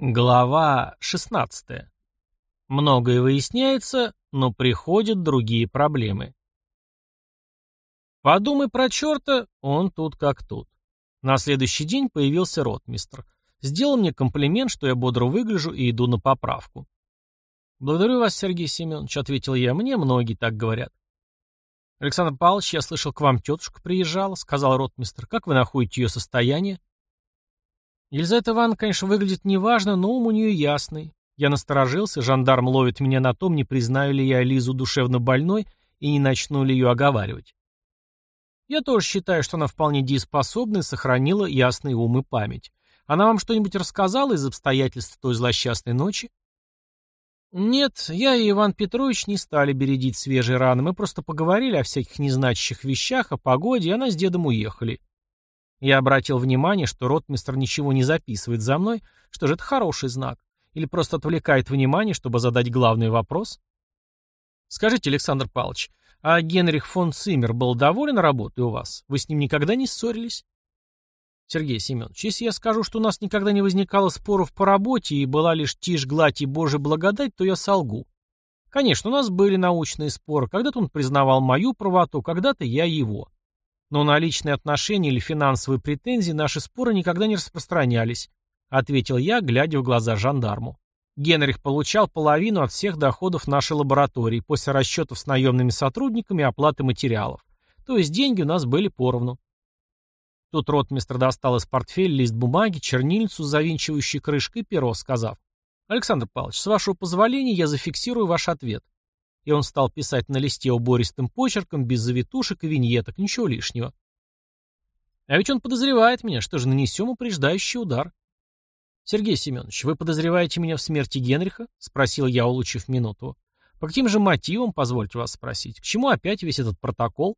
Глава 16. Многое выясняется, но приходят другие проблемы. Подумай про черта, он тут как тут. На следующий день появился ротмистр. Сделал мне комплимент, что я бодро выгляжу и иду на поправку. «Благодарю вас, Сергей Семенович», — ответил я. «Мне многие так говорят». «Александр Павлович, я слышал, к вам тетушка приезжала», — сказал ротмистр. «Как вы находите ее состояние?» Елизавета Ивановна, конечно, выглядит неважно, но ум у нее ясный. Я насторожился, жандарм ловит меня на том, не признаю ли я Лизу душевно больной и не начну ли ее оговаривать. Я тоже считаю, что она вполне дееспособна и сохранила ясный ум и память. Она вам что-нибудь рассказала из обстоятельств той злосчастной ночи? Нет, я и Иван Петрович не стали бередить свежие раны. Мы просто поговорили о всяких незначащих вещах, о погоде, и она с дедом уехали. Я обратил внимание, что ротмистр ничего не записывает за мной, что же это хороший знак. Или просто отвлекает внимание, чтобы задать главный вопрос? Скажите, Александр Павлович, а Генрих фон Циммер был доволен работой у вас? Вы с ним никогда не ссорились? Сергей Семенович, если я скажу, что у нас никогда не возникало споров по работе и была лишь тишь, гладь и Божья благодать, то я солгу. Конечно, у нас были научные споры. Когда-то он признавал мою правоту, когда-то я его. Но на личные отношения или финансовые претензии наши споры никогда не распространялись, ответил я, глядя в глаза жандарму. Генрих получал половину от всех доходов нашей лаборатории после расчетов с наемными сотрудниками и оплаты материалов. То есть деньги у нас были поровну. Тут ротмистр достал из портфеля лист бумаги, чернильницу с завинчивающей крышкой перо, сказав. «Александр Павлович, с вашего позволения я зафиксирую ваш ответ. И он стал писать на листе убористым почерком, без завитушек и виньеток, ничего лишнего. А ведь он подозревает меня, что же нанесем упреждающий удар. «Сергей Семенович, вы подозреваете меня в смерти Генриха?» — спросил я, улучив минуту. «По каким же мотивам, позвольте вас спросить? К чему опять весь этот протокол?»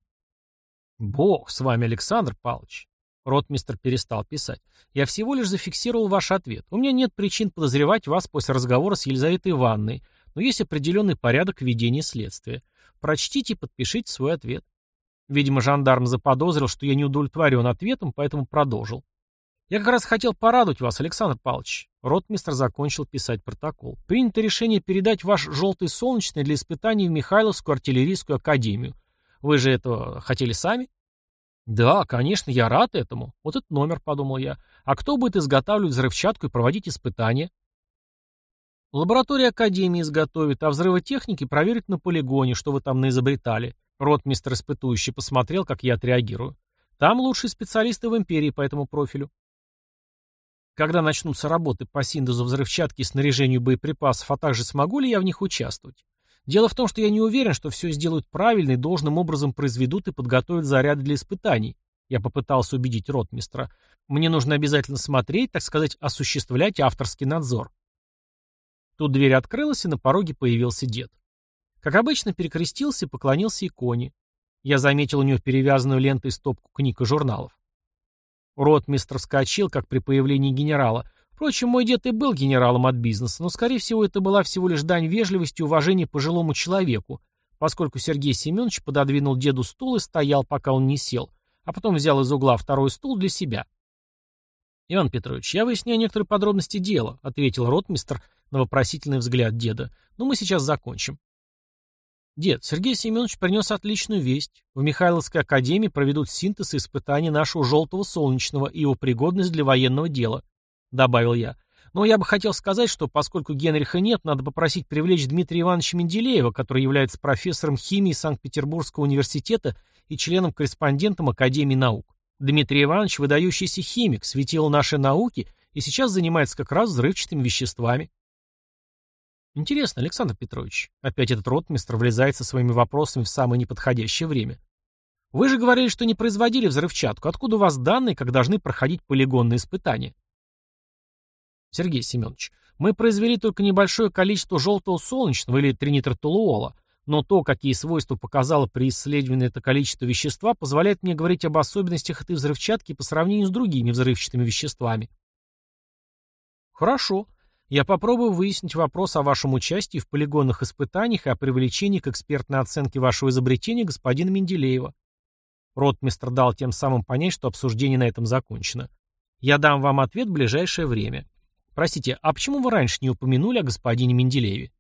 «Бог с вами, Александр Павлович!» Ротмистр перестал писать. «Я всего лишь зафиксировал ваш ответ. У меня нет причин подозревать вас после разговора с Елизаветой Ивановной но есть определенный порядок ведения следствия. Прочтите и подпишите свой ответ. Видимо, жандарм заподозрил, что я не удовлетворен ответом, поэтому продолжил. Я как раз хотел порадовать вас, Александр Павлович. Ротмистр закончил писать протокол. Принято решение передать ваш желтый солнечный для испытаний в Михайловскую артиллерийскую академию. Вы же этого хотели сами? Да, конечно, я рад этому. Вот этот номер, подумал я. А кто будет изготавливать взрывчатку и проводить испытания? Лаборатория Академии изготовит, а взрывотехники проверят на полигоне, что вы там наизобретали. Ротмистр испытующий посмотрел, как я отреагирую. Там лучшие специалисты в империи по этому профилю. Когда начнутся работы по синтезу взрывчатки и снаряжению боеприпасов, а также смогу ли я в них участвовать? Дело в том, что я не уверен, что все сделают правильно и должным образом произведут и подготовят заряды для испытаний. Я попытался убедить ротмистра. Мне нужно обязательно смотреть, так сказать, осуществлять авторский надзор. Тут дверь открылась, и на пороге появился дед. Как обычно, перекрестился и поклонился иконе. Я заметил у него перевязанную лентой стопку книг и журналов. Ротмистр вскочил, как при появлении генерала. Впрочем, мой дед и был генералом от бизнеса, но, скорее всего, это была всего лишь дань вежливости и уважения пожилому человеку, поскольку Сергей Семенович пододвинул деду стул и стоял, пока он не сел, а потом взял из угла второй стул для себя. «Иван Петрович, я выясняю некоторые подробности дела», — ответил ротмистр на вопросительный взгляд деда. «Но мы сейчас закончим». «Дед, Сергей Семенович принес отличную весть. В Михайловской академии проведут синтез испытаний нашего желтого солнечного и его пригодность для военного дела», — добавил я. «Но я бы хотел сказать, что поскольку Генриха нет, надо попросить привлечь Дмитрия Ивановича Менделеева, который является профессором химии Санкт-Петербургского университета и членом-корреспондентом Академии наук. Дмитрий Иванович – выдающийся химик, светил наши науки и сейчас занимается как раз взрывчатыми веществами». Интересно, Александр Петрович, опять этот ротмистр влезает со своими вопросами в самое неподходящее время. Вы же говорили, что не производили взрывчатку. Откуда у вас данные, как должны проходить полигонные испытания? Сергей Семенович, мы произвели только небольшое количество желтого солнечного или тринитротолуола, но то, какие свойства показало при исследовании это количество вещества, позволяет мне говорить об особенностях этой взрывчатки по сравнению с другими взрывчатыми веществами. Хорошо. Я попробую выяснить вопрос о вашем участии в полигонных испытаниях и о привлечении к экспертной оценке вашего изобретения господина Менделеева. Ротмистр дал тем самым понять, что обсуждение на этом закончено. Я дам вам ответ в ближайшее время. Простите, а почему вы раньше не упомянули о господине Менделееве?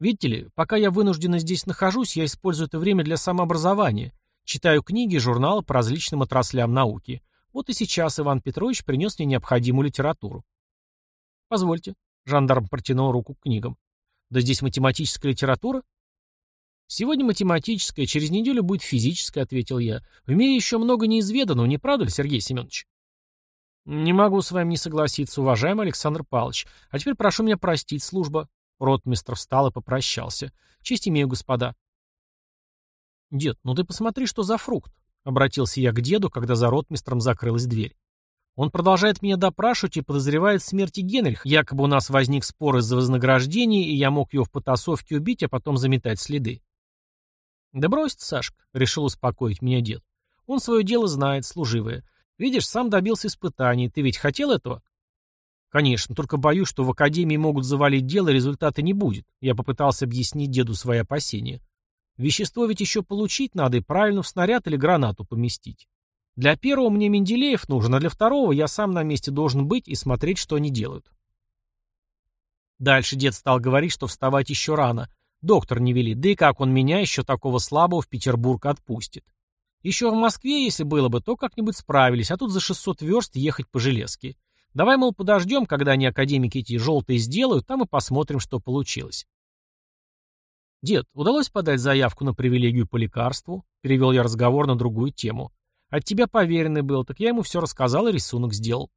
Видите ли, пока я вынужденно здесь нахожусь, я использую это время для самообразования. Читаю книги и журналы по различным отраслям науки. Вот и сейчас Иван Петрович принес мне необходимую литературу. «Позвольте». Жандарм протянул руку к книгам. «Да здесь математическая литература?» «Сегодня математическая, через неделю будет физическая», — ответил я. «В мире еще много неизведанного, не правда ли, Сергей Семенович?» «Не могу с вами не согласиться, уважаемый Александр Павлович. А теперь прошу меня простить, служба». Ротмистр встал и попрощался. «Честь имею, господа». «Дед, ну ты посмотри, что за фрукт», — обратился я к деду, когда за ротмистром закрылась дверь. Он продолжает меня допрашивать и подозревает в смерти Генриха. Якобы у нас возник спор из-за вознаграждения, и я мог его в потасовке убить, а потом заметать следы. Да брось, Сашка, решил успокоить меня дед. Он свое дело знает, служивое. Видишь, сам добился испытаний. Ты ведь хотел этого? Конечно, только боюсь, что в академии могут завалить дело, результата не будет. Я попытался объяснить деду свои опасения. Вещество ведь еще получить надо и правильно в снаряд или гранату поместить. Для первого мне Менделеев нужен, а для второго я сам на месте должен быть и смотреть, что они делают. Дальше дед стал говорить, что вставать еще рано. Доктор не велит, да и как он меня еще такого слабого в Петербург отпустит. Еще в Москве, если было бы, то как-нибудь справились, а тут за 600 верст ехать по железке. Давай, мол, подождем, когда они академики эти желтые сделают, там и посмотрим, что получилось. «Дед, удалось подать заявку на привилегию по лекарству?» Перевел я разговор на другую тему. От тебя поверенный был, так я ему все рассказал и рисунок сделал.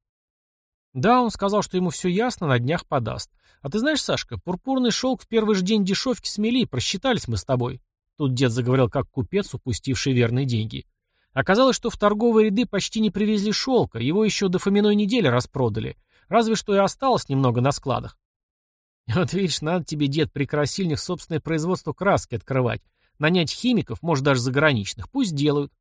Да, он сказал, что ему все ясно, на днях подаст. А ты знаешь, Сашка, пурпурный шелк в первый же день дешевки смели, просчитались мы с тобой. Тут дед заговорил, как купец, упустивший верные деньги. Оказалось, что в торговые ряды почти не привезли шелка, его еще до Фоминой недели распродали. Разве что и осталось немного на складах. Вот видишь, надо тебе, дед, при красильнях собственное производство краски открывать. Нанять химиков, может, даже заграничных, пусть делают.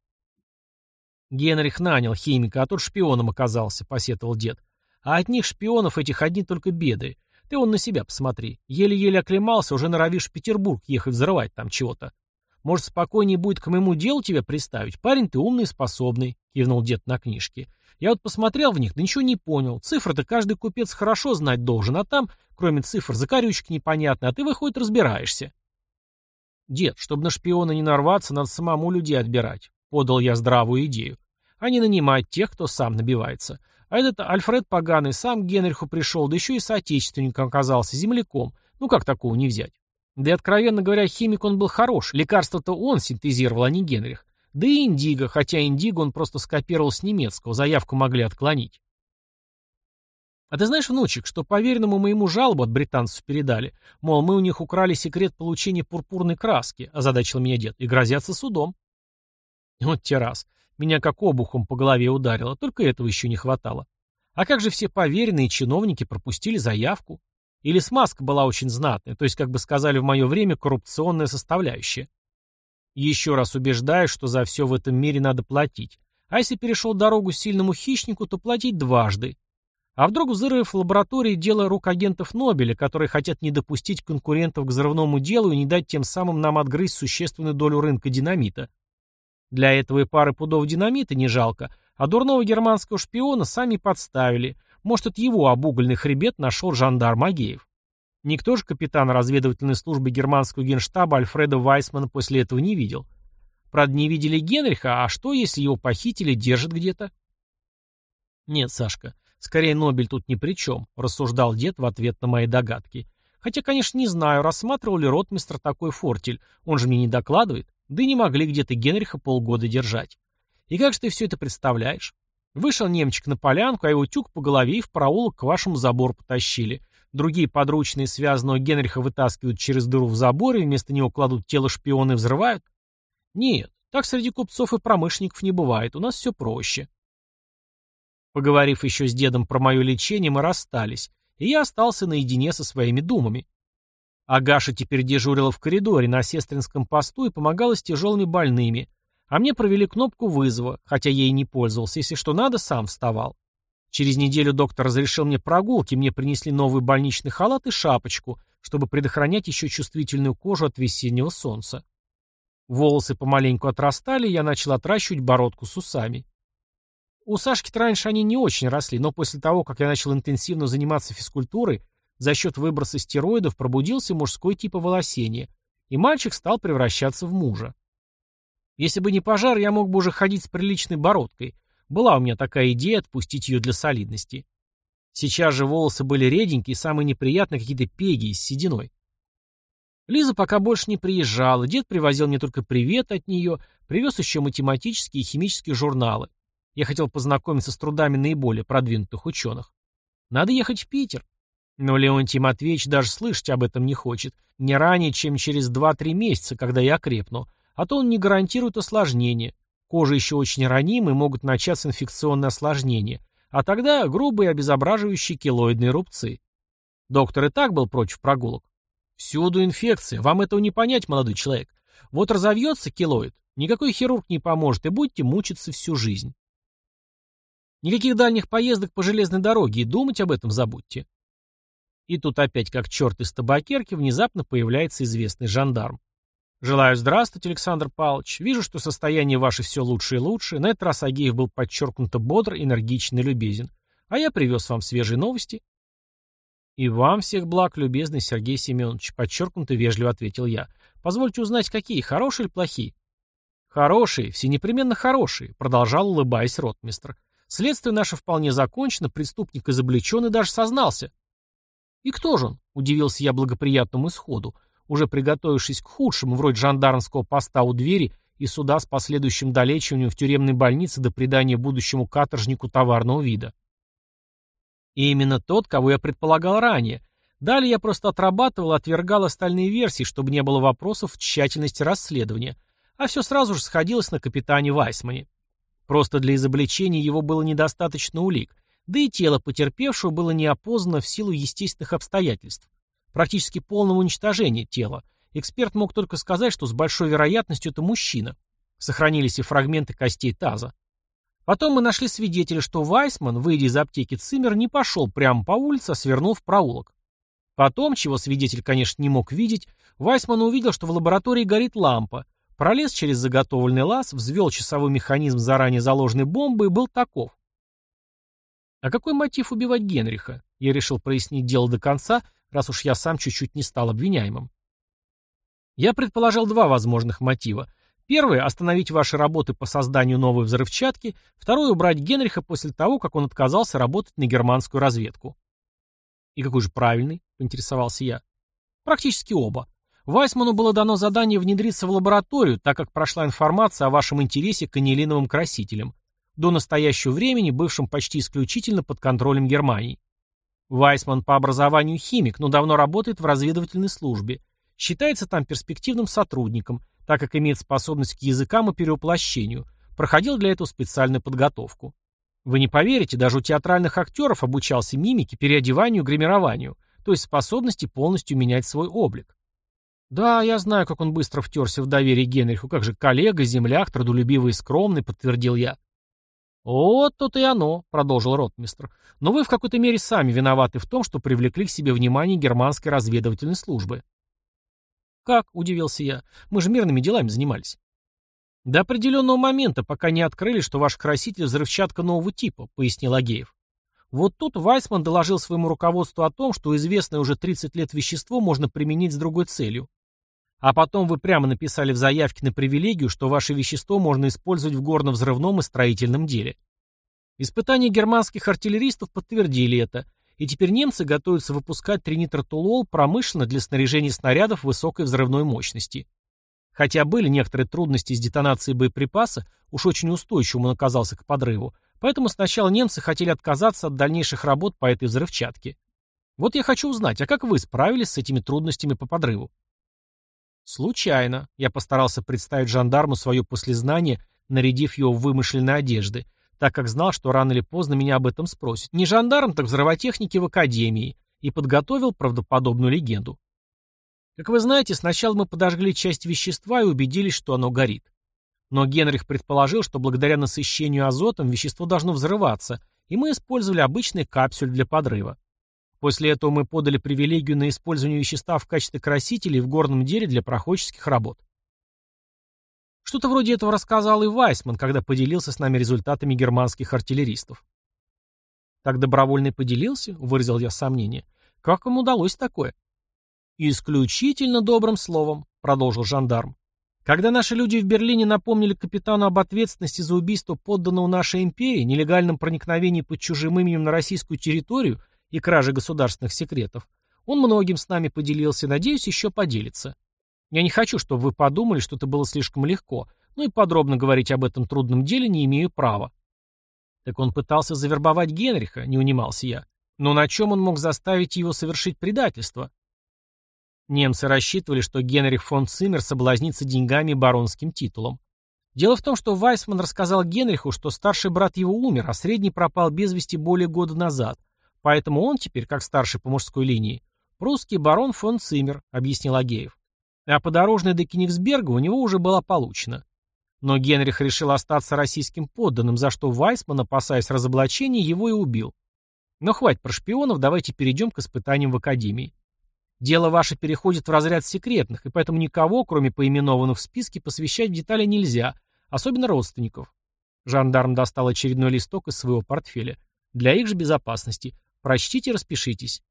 Генрих нанял химика, а тот шпионом оказался, посетовал дед. А от них шпионов этих одни только беды. Ты он на себя посмотри. Еле-еле оклемался, уже норовишь в Петербург ехать взрывать там чего-то. Может, спокойнее будет к моему делу тебя приставить? Парень ты умный и способный, кивнул дед на книжке. Я вот посмотрел в них, да ничего не понял. Цифры-то каждый купец хорошо знать должен, а там, кроме цифр, закорючек непонятно, а ты, выходит, разбираешься. Дед, чтобы на шпиона не нарваться, надо самому людей отбирать. Подал я здравую идею. А не нанимать тех, кто сам набивается. А этот Альфред поганый сам к Генриху пришел, да еще и соотечественником оказался, земляком. Ну как такого не взять? Да и, откровенно говоря, химик он был хорош. Лекарство-то он синтезировал, а не Генрих. Да и Индиго, хотя Индиго он просто скопировал с немецкого, заявку могли отклонить. А ты знаешь, внучек, что поверенному моему жалобу от британцев передали? Мол, мы у них украли секрет получения пурпурной краски, озадачил меня дед, и грозятся судом. Вот те раз. Меня как обухом по голове ударило, только этого еще не хватало. А как же все поверенные чиновники пропустили заявку? Или смазка была очень знатная, то есть, как бы сказали в мое время, коррупционная составляющая. Еще раз убеждаю, что за все в этом мире надо платить. А если перешел дорогу сильному хищнику, то платить дважды. А вдруг взрыв в лаборатории – дело рук агентов Нобеля, которые хотят не допустить конкурентов к взрывному делу и не дать тем самым нам отгрызть существенную долю рынка динамита. Для этого и пары пудов динамита не жалко, а дурного германского шпиона сами подставили. Может, от его обугленный хребет нашел жандарм Агеев. Никто же капитан разведывательной службы германского генштаба Альфреда Вайсмана после этого не видел. Правда, не видели Генриха, а что, если его похитили, держат где-то? Нет, Сашка, скорее Нобель тут ни при чем, рассуждал дед в ответ на мои догадки. Хотя, конечно, не знаю, рассматривал ли ротмистр такой фортель, он же мне не докладывает. Да и не могли где-то Генриха полгода держать. И как же ты все это представляешь? Вышел немчик на полянку, а его тюк по голове и в проулок к вашему забору потащили. Другие подручные связанного Генриха вытаскивают через дыру в заборе, вместо него кладут тело шпиона и взрывают? Нет, так среди купцов и промышленников не бывает, у нас все проще. Поговорив еще с дедом про мое лечение, мы расстались, и я остался наедине со своими думами. Агаша теперь дежурила в коридоре на сестринском посту и помогала с тяжелыми больными, а мне провели кнопку вызова, хотя я и не пользовался, если что надо, сам вставал. Через неделю доктор разрешил мне прогулки, мне принесли новый больничный халат и шапочку, чтобы предохранять еще чувствительную кожу от весеннего солнца. Волосы помаленьку отрастали, я начал отращивать бородку с усами. У Сашки-то раньше они не очень росли, но после того, как я начал интенсивно заниматься физкультурой, за счет выброса стероидов пробудился мужской тип волосения, и мальчик стал превращаться в мужа. Если бы не пожар, я мог бы уже ходить с приличной бородкой. Была у меня такая идея отпустить ее для солидности. Сейчас же волосы были реденькие, самые неприятные какие-то пеги с сединой. Лиза пока больше не приезжала, дед привозил мне только привет от нее, привез еще математические и химические журналы. Я хотел познакомиться с трудами наиболее продвинутых ученых. Надо ехать в Питер. Но Леонтий Матвеевич даже слышать об этом не хочет. Не ранее, чем через 2-3 месяца, когда я крепну, А то он не гарантирует осложнения. Кожа еще очень ранима и могут начаться инфекционные осложнения. А тогда грубые обезображивающие килоидные рубцы. Доктор и так был против прогулок. Всюду инфекция. Вам этого не понять, молодой человек. Вот разовьется килоид, никакой хирург не поможет, и будете мучиться всю жизнь. Никаких дальних поездок по железной дороге и думать об этом забудьте. И тут опять, как черт из табакерки, внезапно появляется известный жандарм. «Желаю здравствовать, Александр Павлович. Вижу, что состояние ваше все лучше и лучше». На этот раз Агеев был подчеркнуто бодр, энергичен и любезен. «А я привез вам свежие новости». «И вам всех благ, любезный Сергей Семенович», — подчеркнуто вежливо ответил я. «Позвольте узнать, какие, хорошие или плохие?» «Хорошие, все непременно хорошие», — продолжал, улыбаясь ротмистр. «Следствие наше вполне закончено, преступник изобличен и даже сознался». «И кто же он?» — удивился я благоприятному исходу, уже приготовившись к худшему, вроде жандармского поста у двери и суда с последующим долечиванием в тюремной больнице до придания будущему каторжнику товарного вида. И именно тот, кого я предполагал ранее. Далее я просто отрабатывал и отвергал остальные версии, чтобы не было вопросов в тщательности расследования. А все сразу же сходилось на капитане Вайсмане. Просто для изобличения его было недостаточно улик, да и тело потерпевшего было неопознано в силу естественных обстоятельств. Практически полного уничтожения тела. Эксперт мог только сказать, что с большой вероятностью это мужчина. Сохранились и фрагменты костей таза. Потом мы нашли свидетеля, что Вайсман, выйдя из аптеки Циммер, не пошел прямо по улице, а свернул в проулок. Потом, чего свидетель, конечно, не мог видеть, Вайсман увидел, что в лаборатории горит лампа, пролез через заготовленный лаз, взвел часовой механизм заранее заложенной бомбы и был таков. А какой мотив убивать Генриха? Я решил прояснить дело до конца, раз уж я сам чуть-чуть не стал обвиняемым. Я предположил два возможных мотива. Первый – остановить ваши работы по созданию новой взрывчатки. Второй – убрать Генриха после того, как он отказался работать на германскую разведку. «И какой же правильный?» – поинтересовался я. «Практически оба. Вайсману было дано задание внедриться в лабораторию, так как прошла информация о вашем интересе к анилиновым красителям до настоящего времени бывшим почти исключительно под контролем Германии. Вайсман по образованию химик, но давно работает в разведывательной службе. Считается там перспективным сотрудником, так как имеет способность к языкам и перевоплощению. Проходил для этого специальную подготовку. Вы не поверите, даже у театральных актеров обучался мимике, переодеванию, гримированию, то есть способности полностью менять свой облик. Да, я знаю, как он быстро втерся в доверие Генриху, как же коллега, земляк, трудолюбивый и скромный, подтвердил я. «Вот тут и оно», — продолжил ротмистр. «Но вы в какой-то мере сами виноваты в том, что привлекли к себе внимание германской разведывательной службы». «Как?» — удивился я. «Мы же мирными делами занимались». «До определенного момента, пока не открыли, что ваш краситель — взрывчатка нового типа», — пояснил Агеев. Вот тут Вайсман доложил своему руководству о том, что известное уже 30 лет вещество можно применить с другой целью. А потом вы прямо написали в заявке на привилегию, что ваше вещество можно использовать в горно-взрывном и строительном деле. Испытания германских артиллеристов подтвердили это, и теперь немцы готовятся выпускать тринитротолол промышленно для снаряжения снарядов высокой взрывной мощности. Хотя были некоторые трудности с детонацией боеприпаса, уж очень устойчивым он оказался к подрыву, поэтому сначала немцы хотели отказаться от дальнейших работ по этой взрывчатке. Вот я хочу узнать, а как вы справились с этими трудностями по подрыву? Случайно. Я постарался представить жандарму свое послезнание, нарядив его в вымышленные одежды, так как знал, что рано или поздно меня об этом спросят. Не жандарм, так взрывотехники в академии. И подготовил правдоподобную легенду. Как вы знаете, сначала мы подожгли часть вещества и убедились, что оно горит. Но Генрих предположил, что благодаря насыщению азотом вещество должно взрываться, и мы использовали обычный капсюль для подрыва. После этого мы подали привилегию на использование вещества в качестве красителей в горном деле для проходческих работ. Что-то вроде этого рассказал и Вайсман, когда поделился с нами результатами германских артиллеристов. «Так добровольно поделился?» — выразил я сомнение. «Как им удалось такое?» «Исключительно добрым словом», — продолжил жандарм. Когда наши люди в Берлине напомнили капитану об ответственности за убийство подданного нашей империи, нелегальном проникновении под чужим именем на российскую территорию и кражи государственных секретов. Он многим с нами поделился надеюсь, еще поделится. Я не хочу, чтобы вы подумали, что это было слишком легко, но и подробно говорить об этом трудном деле не имею права. Так он пытался завербовать Генриха, не унимался я. Но на чем он мог заставить его совершить предательство? Немцы рассчитывали, что Генрих фон Циммер соблазнится деньгами и баронским титулом. Дело в том, что Вайсман рассказал Генриху, что старший брат его умер, а средний пропал без вести более года назад, Поэтому он теперь, как старший по мужской линии, прусский барон фон Циммер, объяснил Агеев. А подорожная до Кенигсберга у него уже была получена. Но Генрих решил остаться российским подданным, за что Вайсман, опасаясь разоблачения, его и убил. Но хватит про шпионов, давайте перейдем к испытаниям в Академии. Дело ваше переходит в разряд секретных, и поэтому никого, кроме поименованных в списке, посвящать в детали нельзя, особенно родственников. Жандарм достал очередной листок из своего портфеля. Для их же безопасности. Прочтите распишитесь.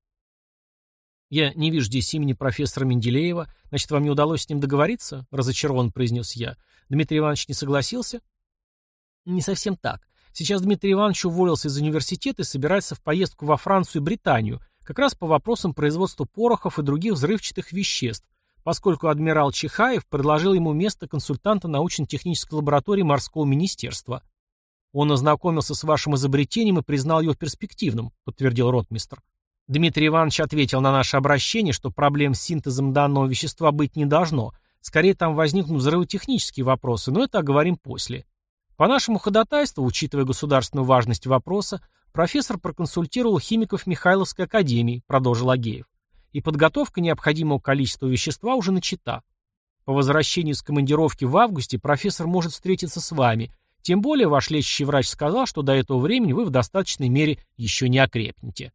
Я не вижу здесь имени профессора Менделеева. Значит, вам не удалось с ним договориться? Разочарован произнес я. Дмитрий Иванович не согласился? Не совсем так. Сейчас Дмитрий Иванович уволился из университета и собирается в поездку во Францию и Британию, как раз по вопросам производства порохов и других взрывчатых веществ, поскольку адмирал Чихаев предложил ему место консультанта научно-технической лаборатории морского министерства – «Он ознакомился с вашим изобретением и признал его перспективным», — подтвердил ротмистр. Дмитрий Иванович ответил на наше обращение, что проблем с синтезом данного вещества быть не должно. Скорее, там возникнут взрывотехнические вопросы, но это оговорим после. По нашему ходатайству, учитывая государственную важность вопроса, профессор проконсультировал химиков Михайловской академии, продолжил Агеев, и подготовка необходимого количества вещества уже начата. По возвращении с командировки в августе профессор может встретиться с вами тем более ваш лечащий врач сказал, что до этого времени вы в достаточной мере еще не окрепнете.